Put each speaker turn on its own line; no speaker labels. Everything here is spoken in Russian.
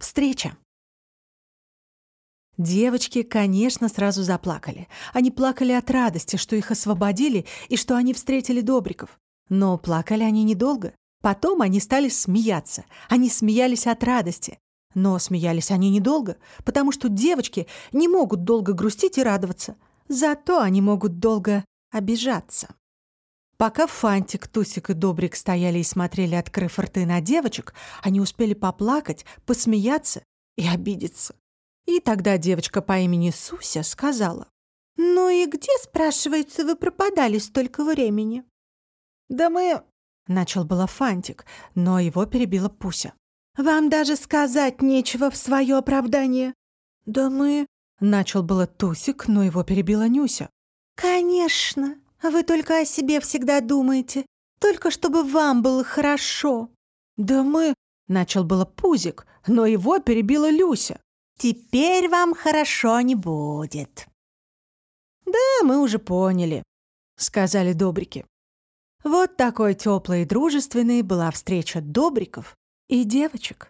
Встреча. Девочки, конечно, сразу заплакали. Они плакали от радости, что их освободили и что они встретили Добриков. Но плакали они недолго. Потом они стали смеяться. Они смеялись от радости. Но смеялись они недолго, потому что девочки не могут долго грустить и радоваться. Зато они могут долго обижаться. Пока Фантик, Тусик и Добрик стояли и смотрели, открыв рты на девочек, они успели поплакать, посмеяться и обидеться. И тогда девочка по имени Суся сказала, «Ну и где, спрашивается, вы пропадали столько времени?» «Да мы...» — начал было Фантик, но его перебила Пуся. «Вам даже сказать нечего в свое оправдание». «Да мы...» — начал было Тусик, но его перебила Нюся. «Конечно, вы только о себе всегда думаете, только чтобы вам было хорошо». «Да мы...» — начал было Пузик, но его перебила Люся. «Теперь вам хорошо не будет». «Да, мы уже поняли», — сказали Добрики. Вот такой теплой и дружественной была встреча Добриков и девочек.